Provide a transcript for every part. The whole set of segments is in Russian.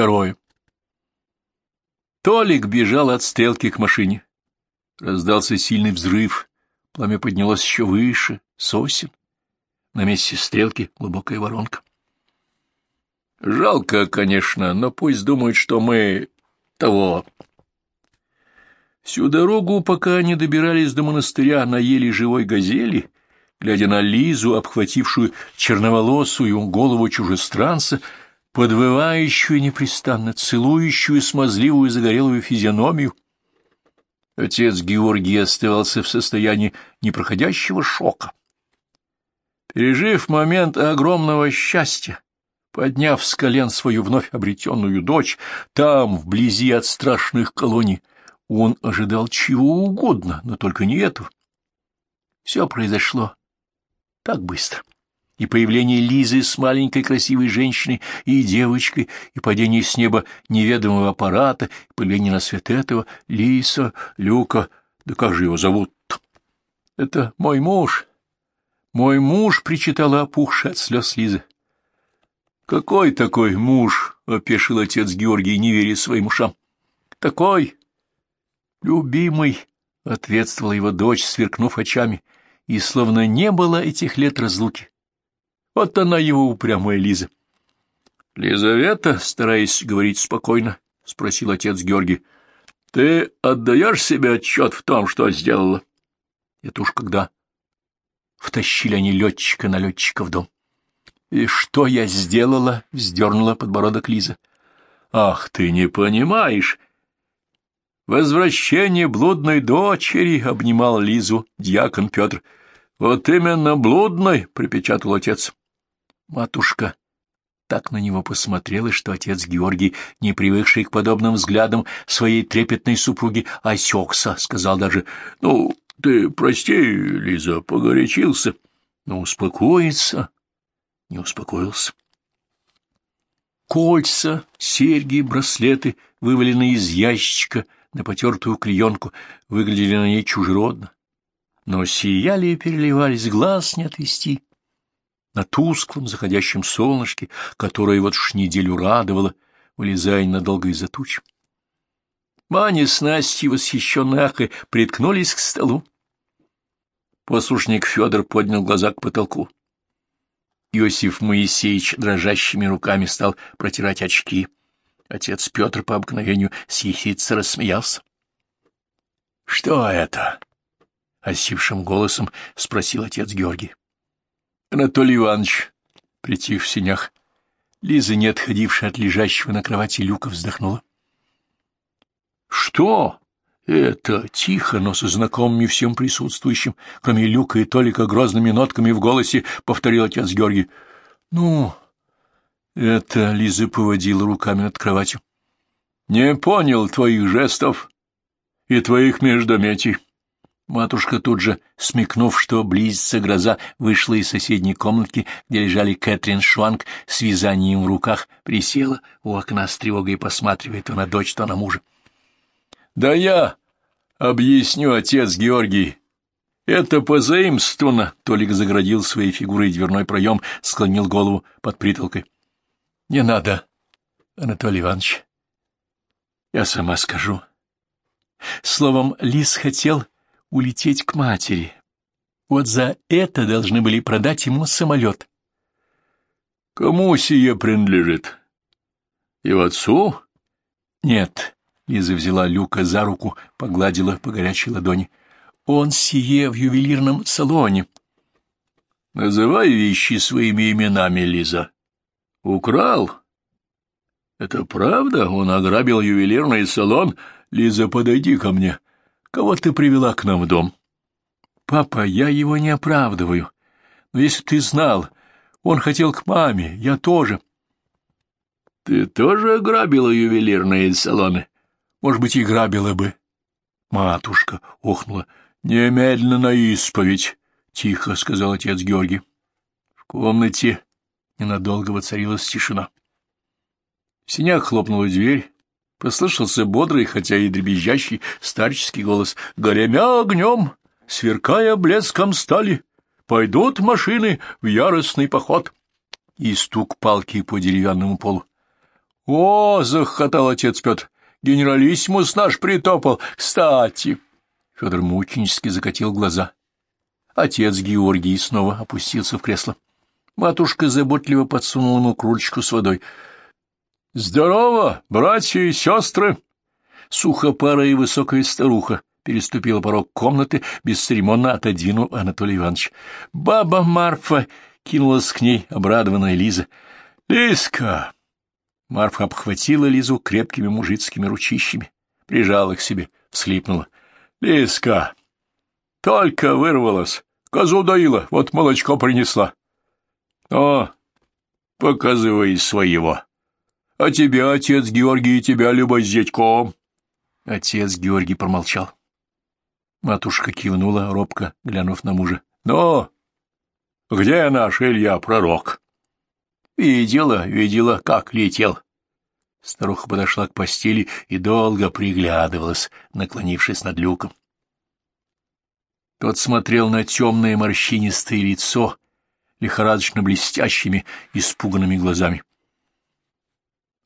Второе. Толик бежал от стрелки к машине. Раздался сильный взрыв. Пламя поднялось еще выше, сосен. На месте стрелки глубокая воронка. Жалко, конечно, но пусть думают, что мы того. Всю дорогу, пока они добирались до монастыря, наели живой газели, глядя на Лизу, обхватившую черноволосую голову чужестранца, подвывающую непрестанно, целующую смазливую загорелую физиономию. Отец Георгий оставался в состоянии непроходящего шока. Пережив момент огромного счастья, подняв с колен свою вновь обретенную дочь, там, вблизи от страшных колоний, он ожидал чего угодно, но только не этого. Все произошло так быстро. И появление Лизы с маленькой красивой женщиной и девочкой, и падение с неба неведомого аппарата, и появление на свет этого Лиса, Люка, да как же его зовут -то? Это мой муж. Мой муж, — причитала опухшая от слез Лиза. Какой такой муж? — опешил отец Георгий, не веря своим ушам. Такой, любимый, — ответствовала его дочь, сверкнув очами, и словно не было этих лет разлуки. Вот она его упрямая Лиза. — Лизавета, стараясь говорить спокойно, — спросил отец Георгий, — ты отдаешь себе отчет в том, что сделала? Это уж когда втащили они летчика на летчика в дом. — И что я сделала? — вздернула подбородок Лиза. — Ах, ты не понимаешь! Возвращение блудной дочери, — обнимал Лизу дьякон Петр. — Вот именно блудной, — припечатал отец. Матушка так на него посмотрела, что отец Георгий, не привыкший к подобным взглядам своей трепетной супруги, осекся, сказал даже, — Ну, ты прости, Лиза, погорячился. Но успокоиться не успокоился. Кольца, серьги, браслеты, вываленные из ящичка на потертую клеенку, выглядели на ней чужеродно, но сияли и переливались, глаз не отвести. На тусклом заходящем солнышке, которое вот уж неделю радовало, вылезая надолго из-за туч. Маня с Настей, восхищенной ахой, приткнулись к столу. Послушник Федор поднял глаза к потолку. Иосиф Моисеевич дрожащими руками стал протирать очки. Отец Петр по обыкновению съехидца рассмеялся. — Что это? — осипшим голосом спросил отец Георгий. — Анатолий Иванович, притих в синях. Лиза, не отходившая от лежащего на кровати люка, вздохнула. — Что? Это тихо, но со знакомыми всем присутствующим, кроме Люка и Толика, грозными нотками в голосе повторил отец Георгий. — Ну, это Лиза поводила руками над кроватью. — Не понял твоих жестов и твоих междометий. Матушка тут же, смекнув, что близится гроза, вышла из соседней комнатки, где лежали Кэтрин Шванг с вязанием в руках, присела у окна с тревогой посматривает то на дочь, то на мужа. — Да я объясню, отец Георгий. Это позаимствовано. Толик заградил своей фигурой дверной проем, склонил голову под притолкой. — Не надо, Анатолий Иванович. Я сама скажу. Словом, Лис хотел улететь к матери. Вот за это должны были продать ему самолет. — Кому сие принадлежит? — в отцу? — Нет, Лиза взяла Люка за руку, погладила по горячей ладони. «Он сие в ювелирном салоне». «Называй вещи своими именами, Лиза». «Украл?» «Это правда? Он ограбил ювелирный салон? Лиза, подойди ко мне. Кого ты привела к нам в дом?» «Папа, я его не оправдываю. Но если ты знал, он хотел к маме, я тоже». «Ты тоже ограбила ювелирные салоны?» Может быть, и грабила бы. Матушка охнула. — Немедленно на исповедь, — тихо сказал отец Георгий. В комнате ненадолго воцарилась тишина. В синях хлопнула дверь. Послышался бодрый, хотя и дребезжащий, старческий голос. «Горемя огнем, сверкая блеском стали, пойдут машины в яростный поход». И стук палки по деревянному полу. — О, — захотал отец Петр, — генералиссимус наш притопал. Кстати... Федор мученически закатил глаза. Отец Георгий снова опустился в кресло. Матушка заботливо подсунула ему кружечку с водой. — Здорово, братья и сестры! Сухопарая и высокая старуха переступила порог комнаты, бесцеремонно отодвинул Анатолий Иванович. «Баба Марфа!» — кинулась к ней обрадованная Лиза. «Лизка!» Марфа обхватила Лизу крепкими мужицкими ручищами, прижала к себе, всхлипнула. «Лизка! Только вырвалась, козу доила, вот молочко принесла. О, показывай своего. А тебя, отец Георгий, и тебя, Люба, с дядьком. Отец Георгий промолчал. Матушка кивнула, робко глянув на мужа. — Ну, где наш Илья, пророк? — Видела, видела, как летел. Старуха подошла к постели и долго приглядывалась, наклонившись над люком. Тот смотрел на темное морщинистое лицо, лихорадочно блестящими, испуганными глазами. —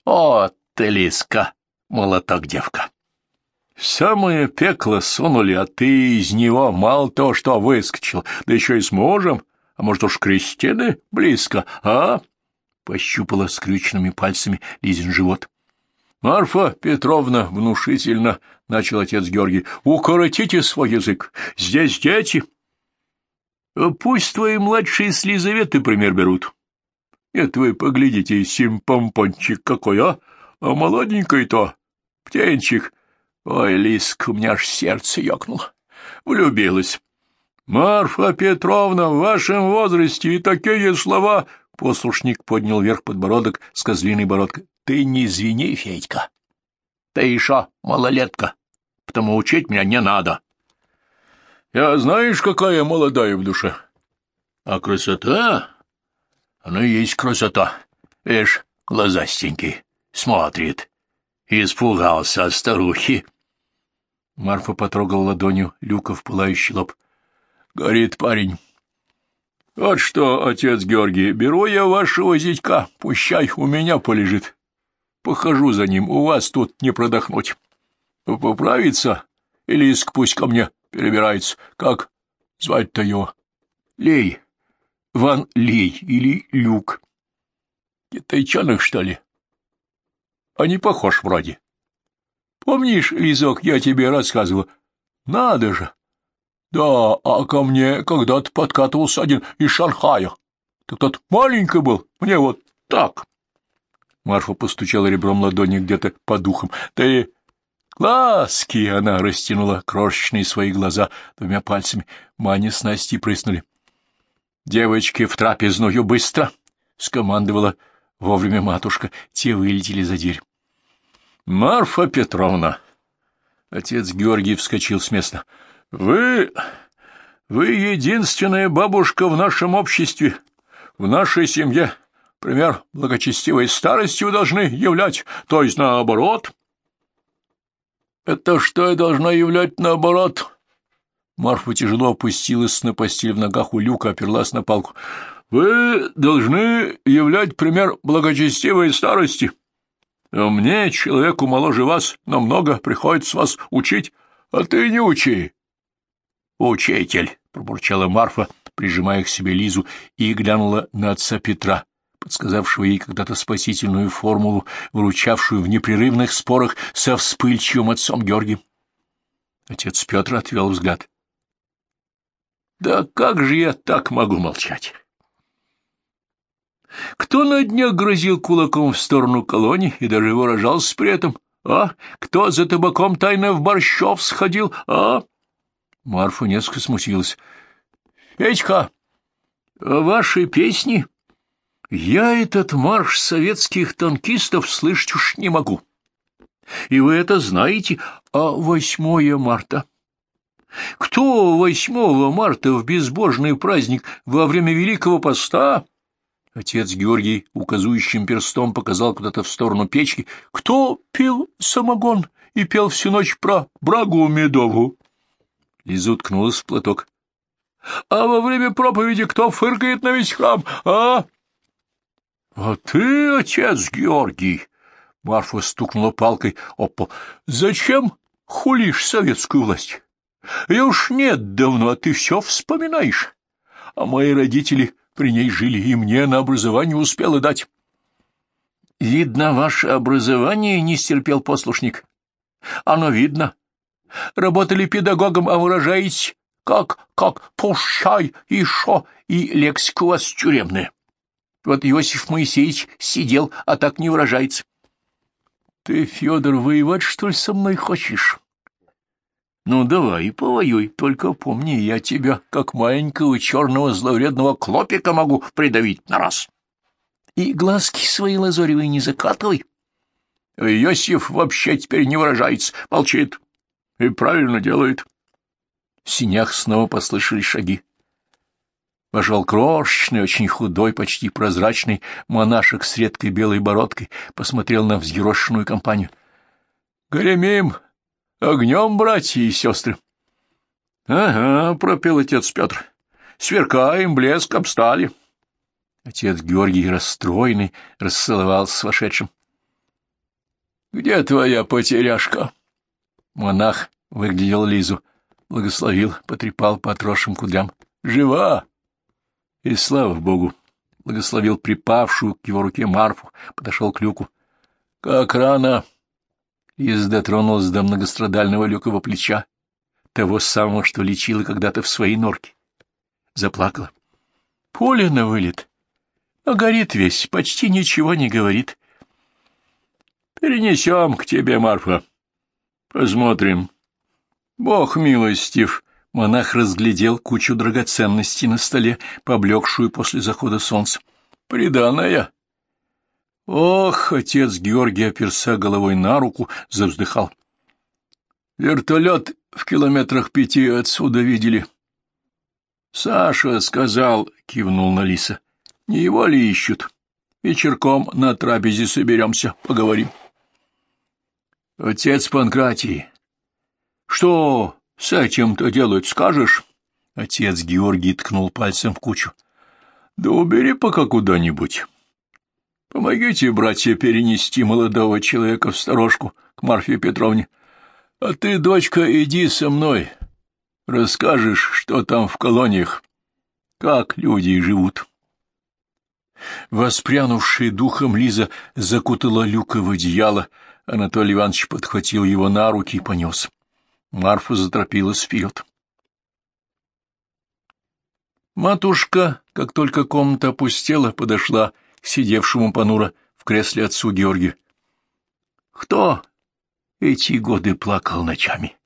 О, ты, Лиска, молоток девка! Самое пекло сунули, а ты из него мало то, что выскочил, да еще и с мужем, а может уж Кристины близко, а? Пощупала скрюченными пальцами Лизин живот. Марфа Петровна внушительно, — начал отец Георгий, — укоротите свой язык. Здесь дети. Пусть твои младшие с Лизаветы пример берут. Нет, вы поглядите, симпомпончик какой, а? А молоденький-то, птенчик, Ой, Лиска, у меня аж сердце ёкнуло. Влюбилась. Марфа Петровна, в вашем возрасте и такие слова... Послушник поднял вверх подбородок с козлиной бородкой. Ты не извини, Федька. Ты еще малолетка, потому учить меня не надо. Я знаешь, какая молодая в душе. А красота? Она и есть красота. Видишь, глазастенький, смотрит. Испугался старухи. Марфа потрогал ладонью Люка в пылающий лоб. — Горит парень. — Вот что, отец Георгий, беру я вашего зятька, пущай у меня полежит. Похожу за ним, у вас тут не продохнуть. Поправится или иск пусть ко мне перебирается. Как звать-то его? Лей. Ван Лей или Люк. Китайчонок, что ли? А не похож вроде. Помнишь, Лизок, я тебе рассказывал? Надо же! Да, а ко мне когда-то подкатывался один из Шанхая. Так тот маленький был, мне вот так. Марфа постучала ребром ладони где-то по духам. И глазки она растянула крошечные свои глаза двумя пальцами. Маня с Настей прыснули. «Девочки в трапезную быстро!» — скомандовала вовремя матушка. Те вылетели за дверь. Марфа Петровна. Отец Георгий вскочил с места. Вы... вы единственная бабушка в нашем обществе, в нашей семье. Пример благочестивой старости вы должны являть, то есть наоборот. Это что я должна являть наоборот? Марфа тяжело опустилась на постель в ногах у люка, оперлась на палку. Вы должны являть пример благочестивой старости. — мне, человеку моложе вас, намного приходится вас учить, а ты не учи. — Учитель, — пробурчала Марфа, прижимая к себе Лизу, и глянула на отца Петра, подсказавшего ей когда-то спасительную формулу, вручавшую в непрерывных спорах со вспыльчивым отцом Георгием. Отец Петр отвел взгляд. — Да как же я так могу молчать? Кто на днях грозил кулаком в сторону колонии и даже выражался при этом? А? Кто за табаком тайно в борщов сходил? А? Марфа несколько смутилась. — Петька, ваши песни? Я этот марш советских танкистов слышать уж не могу. И вы это знаете, а 8 марта? Кто 8 марта в безбожный праздник во время Великого Поста Отец Георгий указующим перстом показал куда-то в сторону печки. «Кто пил самогон и пел всю ночь про брагу медову?» Лиза уткнулась в платок. «А во время проповеди кто фыркает на весь храм, а?» «А ты, отец Георгий, Марфа стукнула палкой об Зачем хулишь советскую власть? Я уж нет давно, а ты все вспоминаешь. А мои родители при ней жили, и мне на образование успела дать. — Видно, ваше образование не стерпел послушник. Оно видно. Работали педагогом, а выражаетесь, как, как, пущай, и шо, и лексика у вас тюремная. Вот Иосиф Моисеевич сидел, а так не выражается. — Ты, Федор, воевать, что ли, со мной хочешь? Ну, давай, повоюй, только помни, я тебя, как маленького черного зловредного клопика, могу придавить на раз. И глазки свои лазоревые не закатывай. Иосиф вообще теперь не выражается, молчит. И правильно делает. В синях снова послышались шаги. Вошел крошечный, очень худой, почти прозрачный монашек с редкой белой бородкой, посмотрел на взъерошенную компанию. — Гремим! Огнем, братья и сестры. — Ага, — пропел отец Петр, — сверкаем, блеск обстали. Отец Георгий, расстроенный, расцеловался с вошедшим. — Где твоя потеряшка? Монах выглядел Лизу, благословил, потрепал по отросшим кудрям. — Жива! И слава богу! Благословил припавшую к его руке Марфу, подошел к люку. — Как рано! — Лиза дотронулась до многострадального люкового плеча, того самого, что лечила когда-то в своей норке. Заплакала. Поле на вылет. А горит весь, почти ничего не говорит. Перенесем к тебе, Марфа. Посмотрим. Бог милостив. Монах разглядел кучу драгоценностей на столе, поблекшую после захода солнца. Приданная. Ох, отец Георгий оперся головой на руку, завздыхал. Вертолет в километрах пяти отсюда видели. Саша сказал, кивнул на Лиса. Не его ли ищут? Вечерком на трапезе соберемся, поговорим. Отец Панкратий, что с этим-то делать, скажешь? Отец Георгий ткнул пальцем в кучу. Да убери пока куда-нибудь. Помогите, братья, перенести молодого человека в сторожку к Марфе Петровне. А ты, дочка, иди со мной. Расскажешь, что там в колониях, как люди живут. Воспрянувшая духом Лиза закутала Люка в одеяло. Анатолий Иванович подхватил его на руки и понес. Марфа заторопилась вперед. Матушка, как только комната опустела, подошла сидевшему понуро в кресле отцу Георгию. Кто эти годы плакал ночами?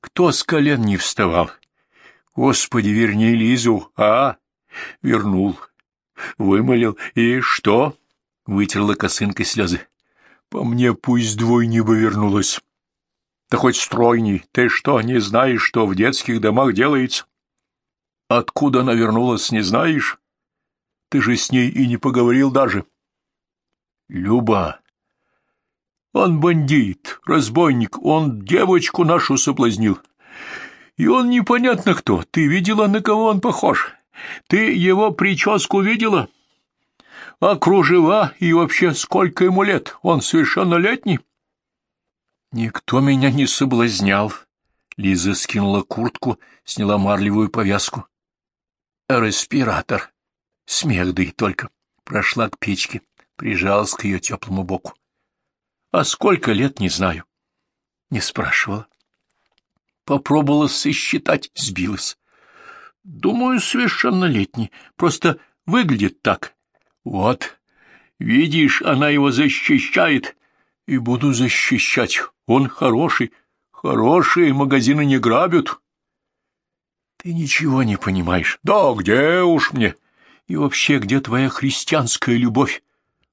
Кто с колен не вставал? Господи, верни Лизу, а? Вернул, вымолил, и что? Вытерла косынкой слезы. По мне пусть двойни бы вернулась. Да хоть стройней, ты что, не знаешь, что в детских домах делается? Откуда она вернулась, не знаешь? Ты же с ней и не поговорил даже. Люба. Он бандит, разбойник, он девочку нашу соблазнил. И он непонятно кто. Ты видела, на кого он похож? Ты его прическу видела? А кружева и вообще сколько ему лет? Он совершеннолетний? Никто меня не соблазнял. Лиза скинула куртку, сняла марлевую повязку. Респиратор. Смех да и только. Прошла к печке, прижалась к ее теплому боку. А сколько лет, не знаю. Не спрашивала. Попробовала сосчитать, сбилась. Думаю, совершеннолетний. Просто выглядит так. Вот, видишь, она его защищает. И буду защищать. Он хороший. Хорошие магазины не грабят. Ты ничего не понимаешь. Да где уж мне? — и вообще, где твоя христианская любовь?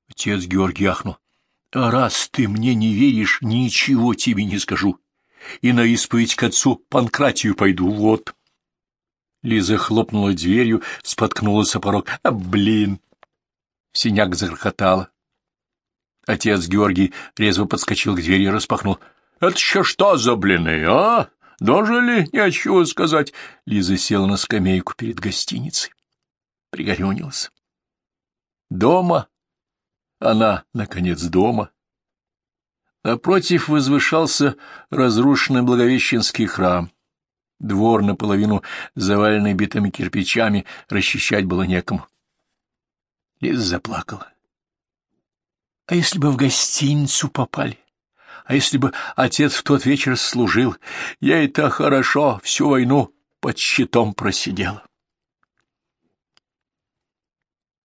Отец Георгий ахнул. А раз ты мне не веришь, ничего тебе не скажу. И на исповедь к отцу Панкратию пойду, вот. Лиза хлопнула дверью, споткнулась о порог. А, блин! Синяк загрохотала. Отец Георгий резво подскочил к двери и распахнул. — Это еще что за блины, а? Дожили? Нечего сказать. Лиза села на скамейку перед гостиницей пригорюнился. Дома? Она, наконец, дома. Напротив возвышался разрушенный Благовещенский храм. Двор наполовину заваленный битыми кирпичами, расчищать было некому. Лиза заплакала. А если бы в гостиницу попали? А если бы отец в тот вечер служил? Я и так хорошо всю войну под щитом просидела.